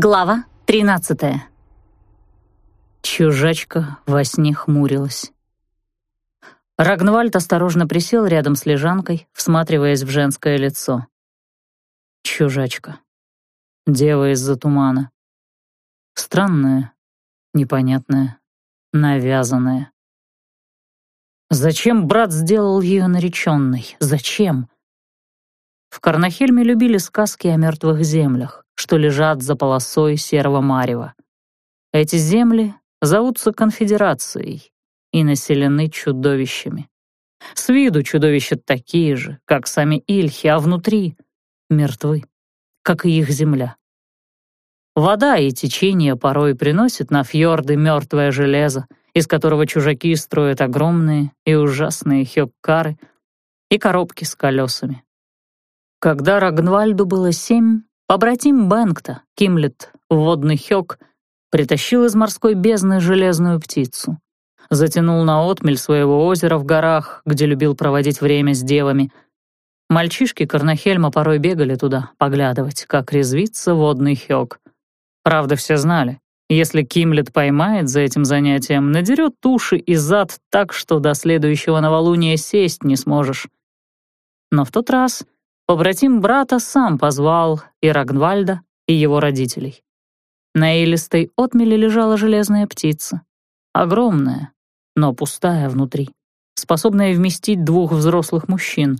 Глава 13 Чужачка во сне хмурилась. Рагнвальд осторожно присел рядом с лежанкой, всматриваясь в женское лицо. Чужачка. Дева из-за тумана. Странная, непонятная, навязанная. Зачем брат сделал ее нареченной? Зачем? В Карнахельме любили сказки о мертвых землях что лежат за полосой серого марева. Эти земли зовутся конфедерацией и населены чудовищами. С виду чудовища такие же, как сами Ильхи, а внутри мертвы, как и их земля. Вода и течение порой приносят на фьорды мертвое железо, из которого чужаки строят огромные и ужасные хёккары и коробки с колесами. Когда Рагнвальду было семь, Побратим Бэнгта, Кимлет, водный хёк, притащил из морской бездны железную птицу. Затянул на отмель своего озера в горах, где любил проводить время с девами. Мальчишки Карнахельма порой бегали туда, поглядывать, как резвится водный хёк. Правда, все знали, если Кимлет поймает за этим занятием, надерет туши и зад так, что до следующего новолуния сесть не сможешь. Но в тот раз Побратим брата сам позвал и Рагнвальда, и его родителей. На илистой отмеле лежала железная птица. Огромная, но пустая внутри, способная вместить двух взрослых мужчин.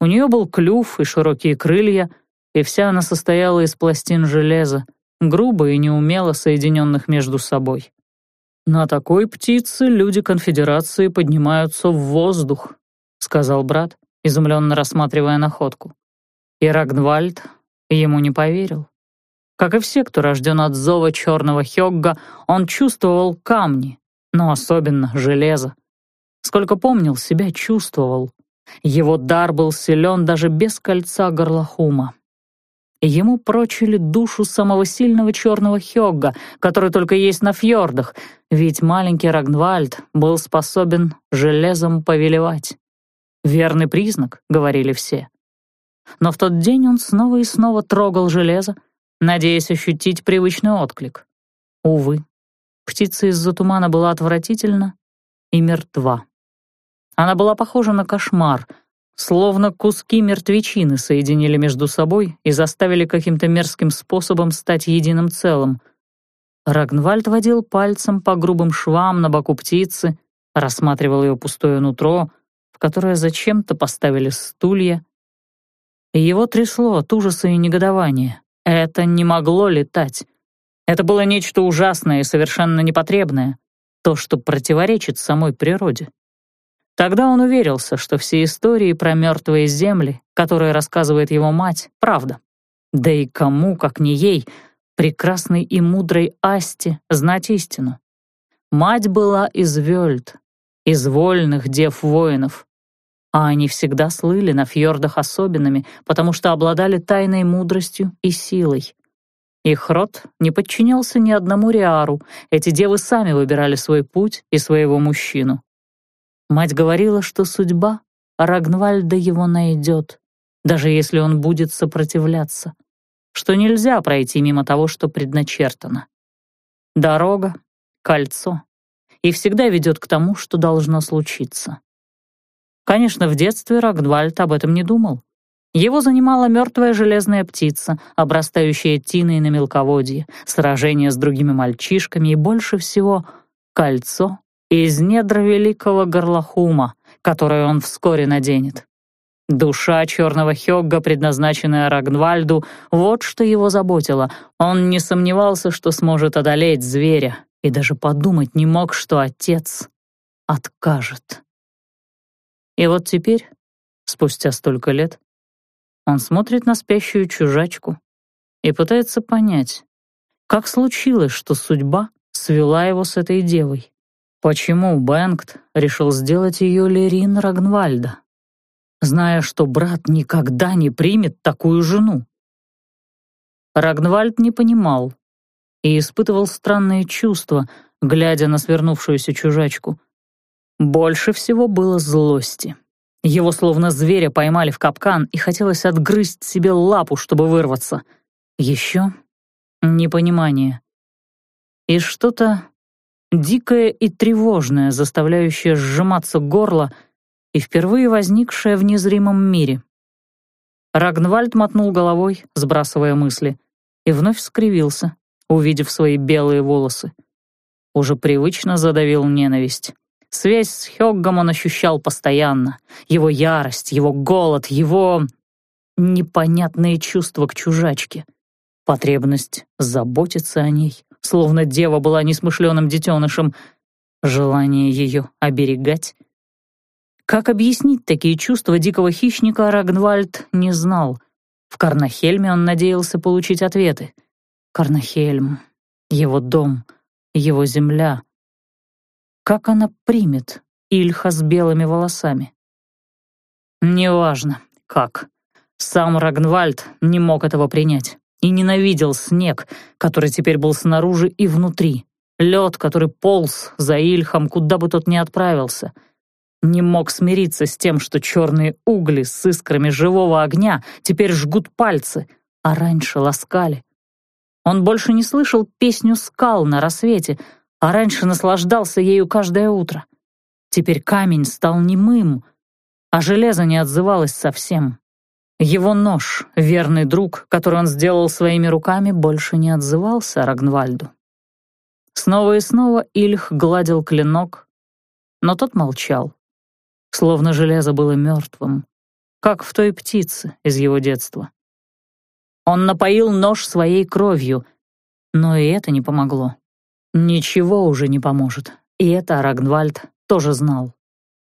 У нее был клюв и широкие крылья, и вся она состояла из пластин железа, грубо и неумело соединенных между собой. «На такой птице люди конфедерации поднимаются в воздух», — сказал брат, изумленно рассматривая находку. И Рагнвальд ему не поверил. Как и все, кто рожден от зова черного Хёгга, он чувствовал камни, но особенно железо. Сколько помнил, себя чувствовал. Его дар был силен даже без кольца горлохума. Ему прочили душу самого сильного черного Хёгга, который только есть на фьордах, ведь маленький Рагнвальд был способен железом повелевать. Верный признак, говорили все но в тот день он снова и снова трогал железо, надеясь ощутить привычный отклик. Увы, птица из-за тумана была отвратительна и мертва. Она была похожа на кошмар, словно куски мертвечины соединили между собой и заставили каким-то мерзким способом стать единым целым. Рагнвальд водил пальцем по грубым швам на боку птицы, рассматривал ее пустое нутро, в которое зачем-то поставили стулья, его трясло от ужаса и негодования. Это не могло летать. Это было нечто ужасное и совершенно непотребное, то, что противоречит самой природе. Тогда он уверился, что все истории про мертвые земли, которые рассказывает его мать, правда. Да и кому, как не ей, прекрасной и мудрой Асте, знать истину. Мать была из Вёльд, из вольных дев-воинов, а они всегда слыли на фьордах особенными, потому что обладали тайной мудростью и силой. Их род не подчинялся ни одному Риару, эти девы сами выбирали свой путь и своего мужчину. Мать говорила, что судьба Рагнвальда его найдет, даже если он будет сопротивляться, что нельзя пройти мимо того, что предначертано. Дорога, кольцо, и всегда ведет к тому, что должно случиться. Конечно, в детстве Рагнвальд об этом не думал. Его занимала мертвая железная птица, обрастающая тиной на мелководье, сражение с другими мальчишками и больше всего кольцо из недр великого горлохума, которое он вскоре наденет. Душа черного Хёгга, предназначенная Рагнвальду, вот что его заботило. Он не сомневался, что сможет одолеть зверя, и даже подумать не мог, что отец откажет. И вот теперь, спустя столько лет, он смотрит на спящую чужачку и пытается понять, как случилось, что судьба свела его с этой девой. Почему Бэнгт решил сделать ее Лерин Рагнвальда, зная, что брат никогда не примет такую жену? Рагнвальд не понимал и испытывал странные чувства, глядя на свернувшуюся чужачку — больше всего было злости. Его словно зверя поймали в капкан, и хотелось отгрызть себе лапу, чтобы вырваться. Еще непонимание и что-то дикое и тревожное, заставляющее сжиматься горло и впервые возникшее в незримом мире. Рагнвальд мотнул головой, сбрасывая мысли, и вновь скривился, увидев свои белые волосы. Уже привычно задавил ненависть. Связь с Хёггом он ощущал постоянно. Его ярость, его голод, его... непонятные чувства к чужачке. Потребность заботиться о ней, словно дева была несмышленым детенышем. Желание ее оберегать. Как объяснить такие чувства дикого хищника, Рагнвальд не знал. В Карнахельме он надеялся получить ответы. Карнахельм, его дом, его земля — как она примет Ильха с белыми волосами? Неважно, как. Сам Рагнвальд не мог этого принять и ненавидел снег, который теперь был снаружи и внутри, лед, который полз за Ильхом, куда бы тот ни отправился. Не мог смириться с тем, что черные угли с искрами живого огня теперь жгут пальцы, а раньше ласкали. Он больше не слышал песню скал на рассвете — а раньше наслаждался ею каждое утро. Теперь камень стал немым, а железо не отзывалось совсем. Его нож, верный друг, который он сделал своими руками, больше не отзывался Рагнвальду. Снова и снова Ильх гладил клинок, но тот молчал, словно железо было мертвым, как в той птице из его детства. Он напоил нож своей кровью, но и это не помогло. Ничего уже не поможет, и это Рагнвальд тоже знал.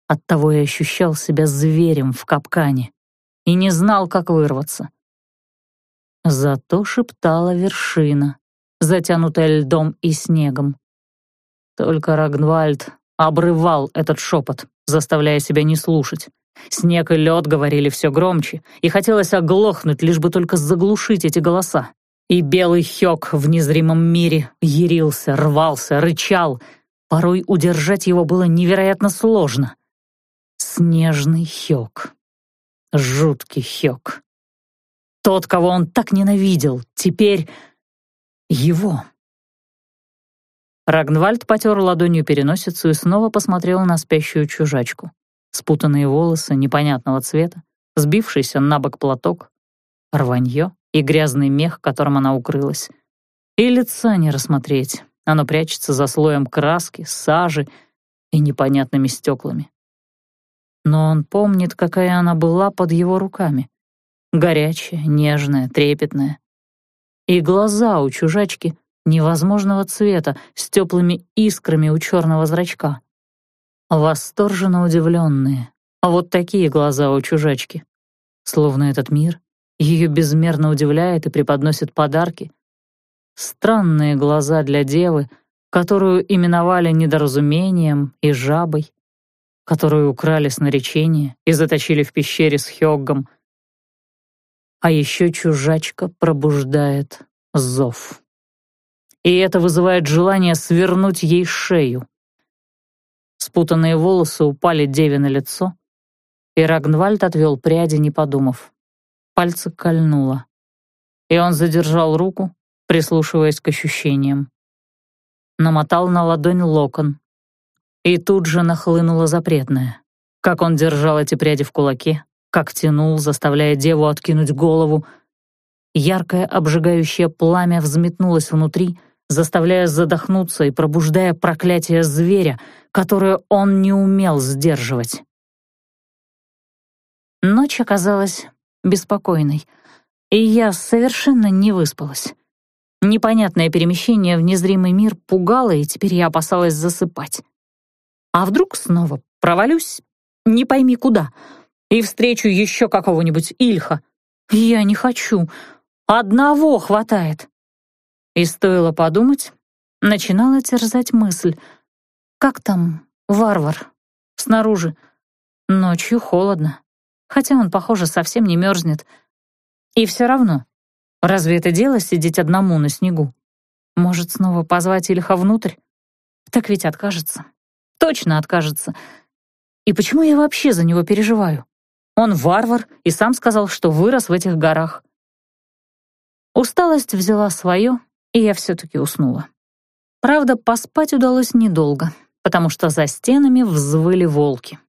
Оттого и ощущал себя зверем в капкане и не знал, как вырваться. Зато шептала вершина, затянутая льдом и снегом. Только Рагнвальд обрывал этот шепот, заставляя себя не слушать. Снег и лед говорили все громче, и хотелось оглохнуть, лишь бы только заглушить эти голоса. И белый Хёк в незримом мире ярился, рвался, рычал. Порой удержать его было невероятно сложно. Снежный Хёк. Жуткий Хёк. Тот, кого он так ненавидел, теперь его. Рагнвальд потер ладонью переносицу и снова посмотрел на спящую чужачку. Спутанные волосы непонятного цвета, сбившийся на бок платок, рванье и грязный мех, которым она укрылась. И лица не рассмотреть, оно прячется за слоем краски, сажи и непонятными стеклами. Но он помнит, какая она была под его руками. Горячая, нежная, трепетная. И глаза у чужачки невозможного цвета, с теплыми искрами у черного зрачка. Восторженно удивленные. А вот такие глаза у чужачки. Словно этот мир ее безмерно удивляет и преподносит подарки. Странные глаза для девы, которую именовали недоразумением и жабой, которую украли с наречения и заточили в пещере с Хёггом. А еще чужачка пробуждает зов. И это вызывает желание свернуть ей шею. Спутанные волосы упали деве на лицо, и Рагнвальд отвел пряди, не подумав пальцы кольнуло. И он задержал руку, прислушиваясь к ощущениям. Намотал на ладонь локон. И тут же нахлынуло запретное. Как он держал эти пряди в кулаке, как тянул, заставляя деву откинуть голову. Яркое обжигающее пламя взметнулось внутри, заставляя задохнуться и пробуждая проклятие зверя, которое он не умел сдерживать. Ночь оказалась беспокойной, и я совершенно не выспалась. Непонятное перемещение в незримый мир пугало, и теперь я опасалась засыпать. А вдруг снова провалюсь, не пойми куда, и встречу еще какого-нибудь Ильха? Я не хочу, одного хватает. И стоило подумать, начинала терзать мысль. Как там варвар? Снаружи. Ночью холодно хотя он, похоже, совсем не мерзнет. И все равно, разве это дело сидеть одному на снегу? Может, снова позвать Ильха внутрь? Так ведь откажется. Точно откажется. И почему я вообще за него переживаю? Он варвар и сам сказал, что вырос в этих горах. Усталость взяла свое, и я все-таки уснула. Правда, поспать удалось недолго, потому что за стенами взвыли волки.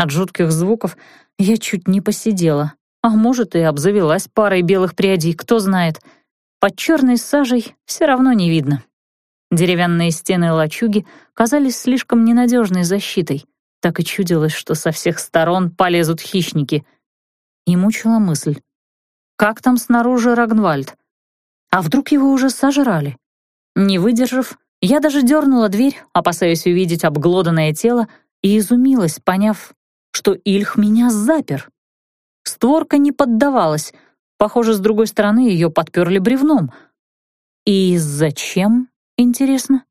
От жутких звуков я чуть не посидела, а может, и обзавелась парой белых прядей, кто знает. Под черной сажей все равно не видно. Деревянные стены лачуги казались слишком ненадежной защитой. Так и чудилось, что со всех сторон полезут хищники. И мучила мысль. Как там снаружи Рагнвальд? А вдруг его уже сожрали? Не выдержав, я даже дернула дверь, опасаясь увидеть обглоданное тело, и изумилась, поняв, что Ильх меня запер. Створка не поддавалась. Похоже, с другой стороны ее подперли бревном. И зачем, интересно?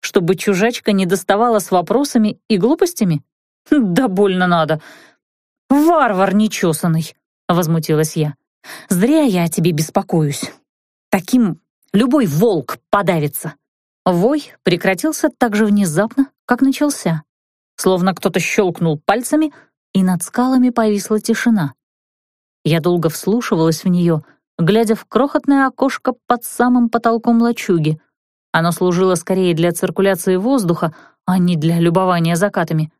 Чтобы чужачка не доставала с вопросами и глупостями? Да больно надо. «Варвар нечесанный!» — возмутилась я. «Зря я о тебе беспокоюсь. Таким любой волк подавится». Вой прекратился так же внезапно, как начался. Словно кто-то щелкнул пальцами, и над скалами повисла тишина. Я долго вслушивалась в нее, глядя в крохотное окошко под самым потолком лачуги. Оно служило скорее для циркуляции воздуха, а не для любования закатами.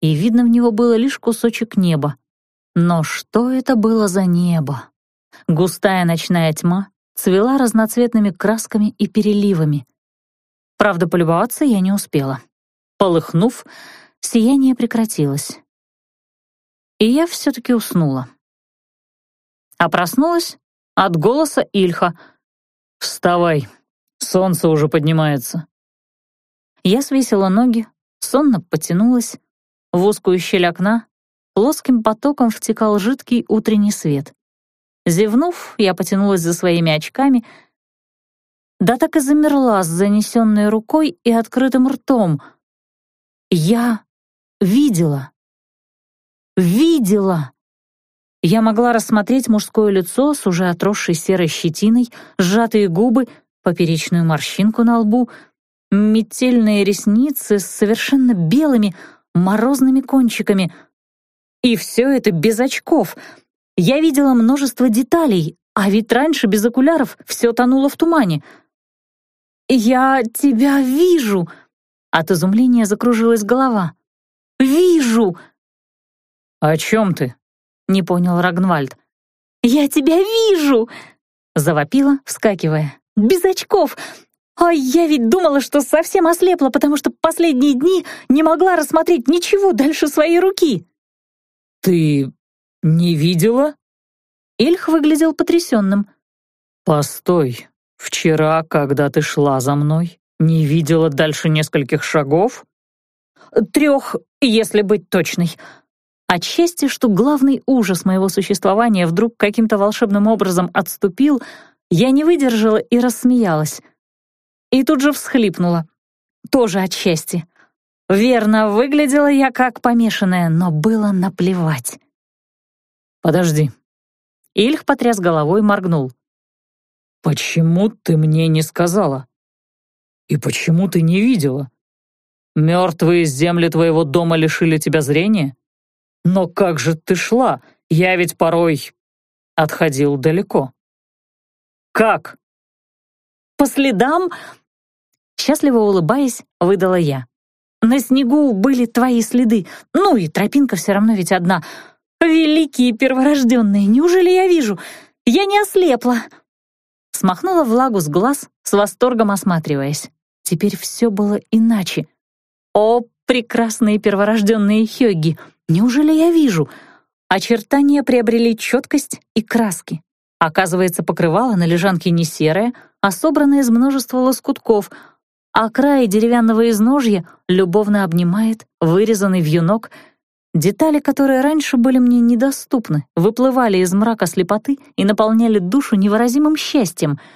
И видно в него было лишь кусочек неба. Но что это было за небо? Густая ночная тьма цвела разноцветными красками и переливами. Правда, полюбоваться я не успела. Полыхнув, сияние прекратилось. И я все-таки уснула а проснулась от голоса Ильха. «Вставай, солнце уже поднимается». Я свесила ноги, сонно потянулась. В узкую щель окна плоским потоком втекал жидкий утренний свет. Зевнув, я потянулась за своими очками, да так и замерла с занесенной рукой и открытым ртом. Я видела. Видела! Я могла рассмотреть мужское лицо с уже отросшей серой щетиной, сжатые губы, поперечную морщинку на лбу, метельные ресницы с совершенно белыми, морозными кончиками. И все это без очков. Я видела множество деталей, а ведь раньше без окуляров все тонуло в тумане. «Я тебя вижу!» От изумления закружилась голова. «Вижу!» «О чем ты?» не понял Рагнвальд. «Я тебя вижу!» — завопила, вскакивая. «Без очков! А я ведь думала, что совсем ослепла, потому что последние дни не могла рассмотреть ничего дальше своей руки!» «Ты не видела?» Ильх выглядел потрясенным. «Постой, вчера, когда ты шла за мной, не видела дальше нескольких шагов?» «Трех, если быть точной», от счастья, что главный ужас моего существования вдруг каким-то волшебным образом отступил, я не выдержала и рассмеялась. И тут же всхлипнула. Тоже от счастья. Верно, выглядела я как помешанная, но было наплевать. «Подожди». Ильх потряс головой, моргнул. «Почему ты мне не сказала? И почему ты не видела? Мертвые земли твоего дома лишили тебя зрения? Но как же ты шла? Я ведь порой отходил далеко. Как? По следам? Счастливо улыбаясь, выдала я. На снегу были твои следы. Ну и тропинка все равно ведь одна. Великие перворожденные, неужели я вижу? Я не ослепла. Смахнула влагу с глаз, с восторгом осматриваясь. Теперь все было иначе. О, прекрасные перворожденные хёги! Неужели я вижу? Очертания приобрели четкость и краски. Оказывается, покрывало на лежанке не серое, а собранное из множества лоскутков, а край деревянного изножья любовно обнимает вырезанный вьюнок. Детали, которые раньше были мне недоступны, выплывали из мрака слепоты и наполняли душу невыразимым счастьем —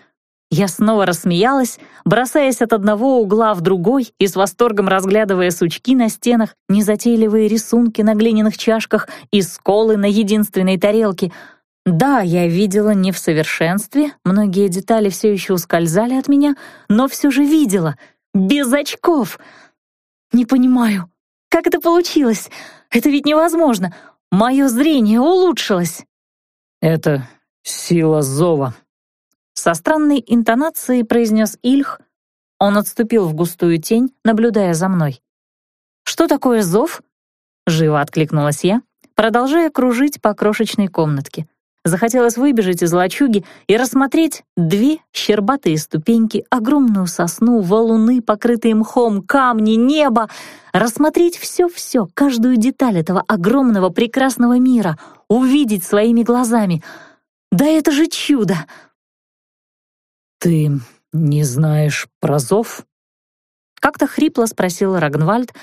я снова рассмеялась, бросаясь от одного угла в другой и с восторгом разглядывая сучки на стенах, незатейливые рисунки на глиняных чашках и сколы на единственной тарелке. Да, я видела не в совершенстве, многие детали все еще ускользали от меня, но все же видела, без очков. Не понимаю, как это получилось? Это ведь невозможно. Мое зрение улучшилось. Это сила зова, Со странной интонацией произнес Ильх. Он отступил в густую тень, наблюдая за мной. «Что такое зов?» — живо откликнулась я, продолжая кружить по крошечной комнатке. Захотелось выбежать из лачуги и рассмотреть две щербатые ступеньки, огромную сосну, валуны, покрытые мхом, камни, небо. Рассмотреть все-все, каждую деталь этого огромного прекрасного мира, увидеть своими глазами. Да это же чудо! «Ты не знаешь про зов?» Как-то хрипло спросил Рагнвальд,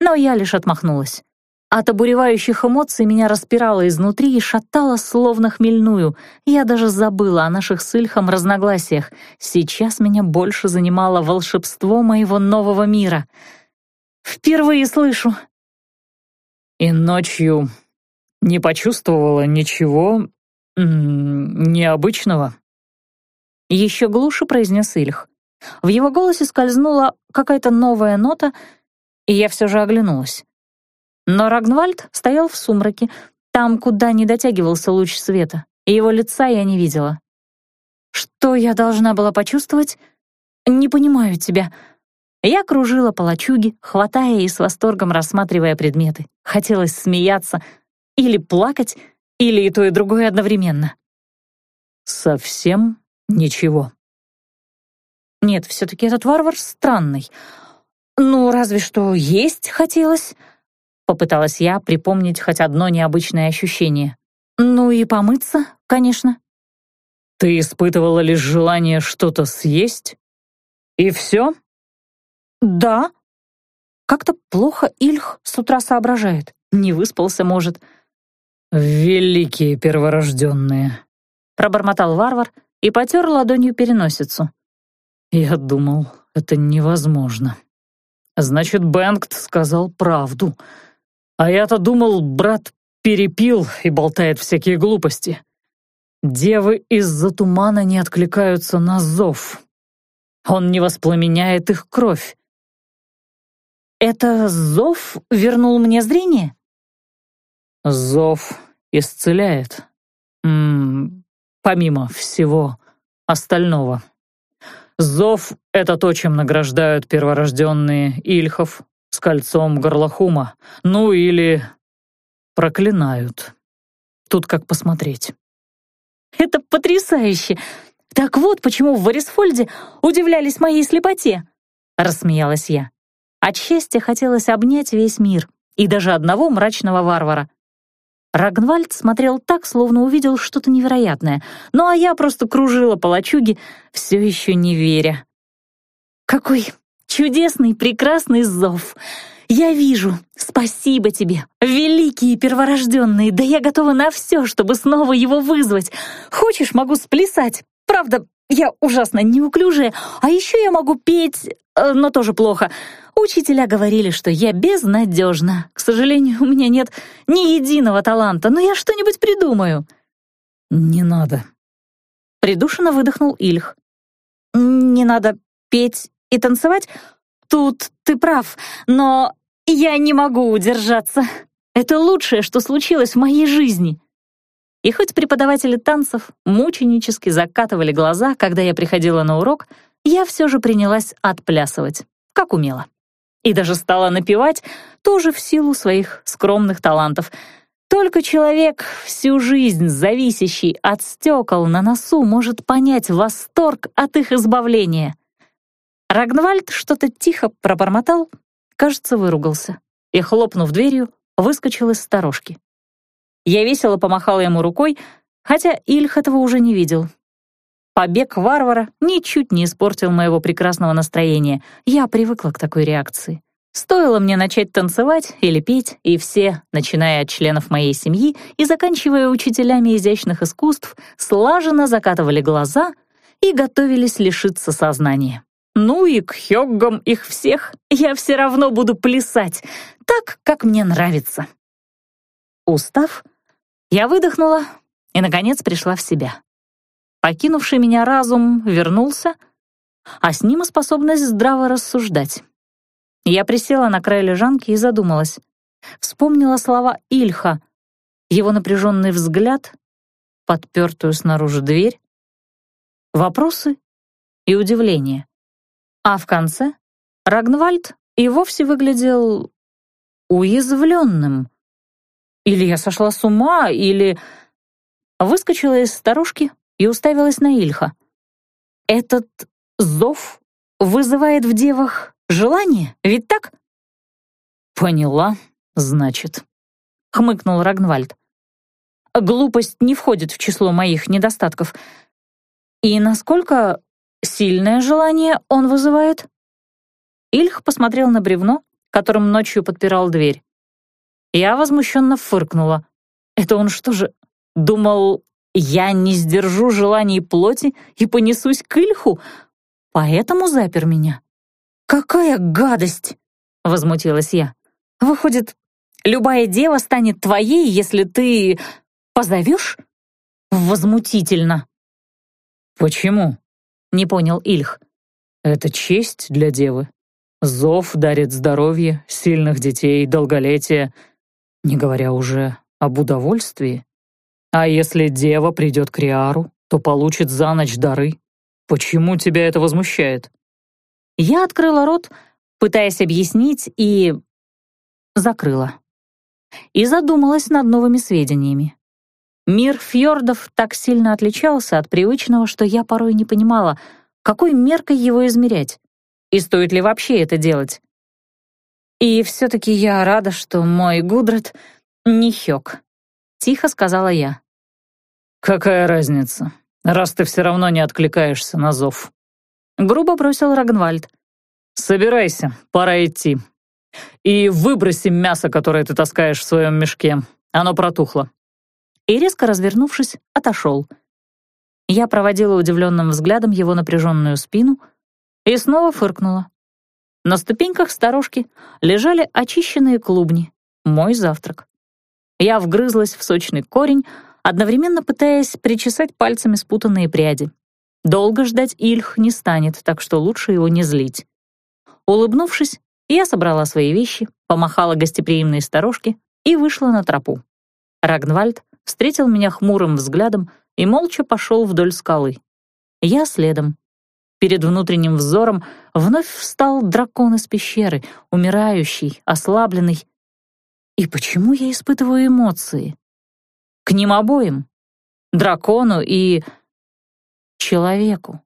но я лишь отмахнулась. От обуревающих эмоций меня распирало изнутри и шатало словно хмельную. Я даже забыла о наших с Ильхом разногласиях. Сейчас меня больше занимало волшебство моего нового мира. Впервые слышу. И ночью не почувствовала ничего необычного? Еще глуше произнес Ильх. В его голосе скользнула какая-то новая нота, и я все же оглянулась. Но Рагнвальд стоял в сумраке, там, куда не дотягивался луч света, и его лица я не видела. Что я должна была почувствовать? Не понимаю тебя. Я кружила по лачуге, хватая и с восторгом рассматривая предметы. Хотелось смеяться или плакать, или и то, и другое одновременно. Совсем ничего. Нет, все-таки этот варвар странный. Ну, разве что есть хотелось. Попыталась я припомнить хоть одно необычное ощущение. Ну и помыться, конечно. Ты испытывала лишь желание что-то съесть? И все? Да. Как-то плохо Ильх с утра соображает. Не выспался, может. Великие перворожденные. Пробормотал варвар и потер ладонью переносицу. Я думал, это невозможно. Значит, Бенгт сказал правду — а я-то думал, брат перепил и болтает всякие глупости. Девы из-за тумана не откликаются на зов. Он не воспламеняет их кровь. «Это зов вернул мне зрение?» «Зов исцеляет. -м, помимо всего остального. Зов — это то, чем награждают перворожденные Ильхов, с кольцом горлохума, ну или проклинают. Тут как посмотреть. Это потрясающе! Так вот, почему в Варисфольде удивлялись моей слепоте, рассмеялась я. От счастья хотелось обнять весь мир и даже одного мрачного варвара. Рагнвальд смотрел так, словно увидел что-то невероятное, ну а я просто кружила по лачуге, все еще не веря. «Какой Чудесный, прекрасный зов. Я вижу. Спасибо тебе, великие перворожденные. Да я готова на все, чтобы снова его вызвать. Хочешь, могу сплясать. Правда, я ужасно неуклюжая. А еще я могу петь, э, но тоже плохо. Учителя говорили, что я безнадежна. К сожалению, у меня нет ни единого таланта, но я что-нибудь придумаю. Не надо. Придушенно выдохнул Ильх. Не надо петь и танцевать? Тут ты прав, но я не могу удержаться. Это лучшее, что случилось в моей жизни. И хоть преподаватели танцев мученически закатывали глаза, когда я приходила на урок, я все же принялась отплясывать, как умела. И даже стала напевать, тоже в силу своих скромных талантов. Только человек, всю жизнь зависящий от стекол на носу, может понять восторг от их избавления. Рагнвальд что-то тихо пробормотал, кажется, выругался, и, хлопнув дверью, выскочил из сторожки. Я весело помахала ему рукой, хотя Ильх этого уже не видел. Побег варвара ничуть не испортил моего прекрасного настроения. Я привыкла к такой реакции. Стоило мне начать танцевать или петь, и все, начиная от членов моей семьи и заканчивая учителями изящных искусств, слаженно закатывали глаза и готовились лишиться сознания. Ну и к хёггам их всех я все равно буду плясать, так, как мне нравится. Устав, я выдохнула и, наконец, пришла в себя. Покинувший меня разум вернулся, а с ним и способность здраво рассуждать. Я присела на край лежанки и задумалась. Вспомнила слова Ильха, его напряженный взгляд, подпертую снаружи дверь. вопросы и удивление. А в конце Рагнвальд и вовсе выглядел уязвленным. Или я сошла с ума, или... Выскочила из старушки и уставилась на Ильха. Этот зов вызывает в девах желание, ведь так? «Поняла, значит», — хмыкнул Рагнвальд. «Глупость не входит в число моих недостатков. И насколько сильное желание он вызывает?» Ильх посмотрел на бревно, которым ночью подпирал дверь. Я возмущенно фыркнула. «Это он что же, думал, я не сдержу желаний плоти и понесусь к Ильху, поэтому запер меня?» «Какая гадость!» — возмутилась я. «Выходит, любая дева станет твоей, если ты позовешь?» «Возмутительно!» «Почему?» — не понял Ильх. «Это честь для девы. Зов дарит здоровье, сильных детей, долголетие, не говоря уже об удовольствии. А если дева придет к Риару, то получит за ночь дары. Почему тебя это возмущает?» Я открыла рот, пытаясь объяснить, и... закрыла. И задумалась над новыми сведениями. Мир фьордов так сильно отличался от привычного, что я порой не понимала, какой меркой его измерять, и стоит ли вообще это делать. И все-таки я рада, что мой Гудред не хёк, — тихо сказала я. «Какая разница, раз ты все равно не откликаешься на зов?» Грубо бросил Рагнвальд. «Собирайся, пора идти. И выброси мясо, которое ты таскаешь в своем мешке. Оно протухло и, резко развернувшись, отошел. Я проводила удивленным взглядом его напряженную спину и снова фыркнула. На ступеньках сторожки лежали очищенные клубни, мой завтрак. Я вгрызлась в сочный корень, одновременно пытаясь причесать пальцами спутанные пряди. Долго ждать Ильх не станет, так что лучше его не злить. Улыбнувшись, я собрала свои вещи, помахала гостеприимной сторожке и вышла на тропу. Рагнвальд встретил меня хмурым взглядом и молча пошел вдоль скалы. Я следом. Перед внутренним взором вновь встал дракон из пещеры, умирающий, ослабленный. И почему я испытываю эмоции? К ним обоим. Дракону и... человеку.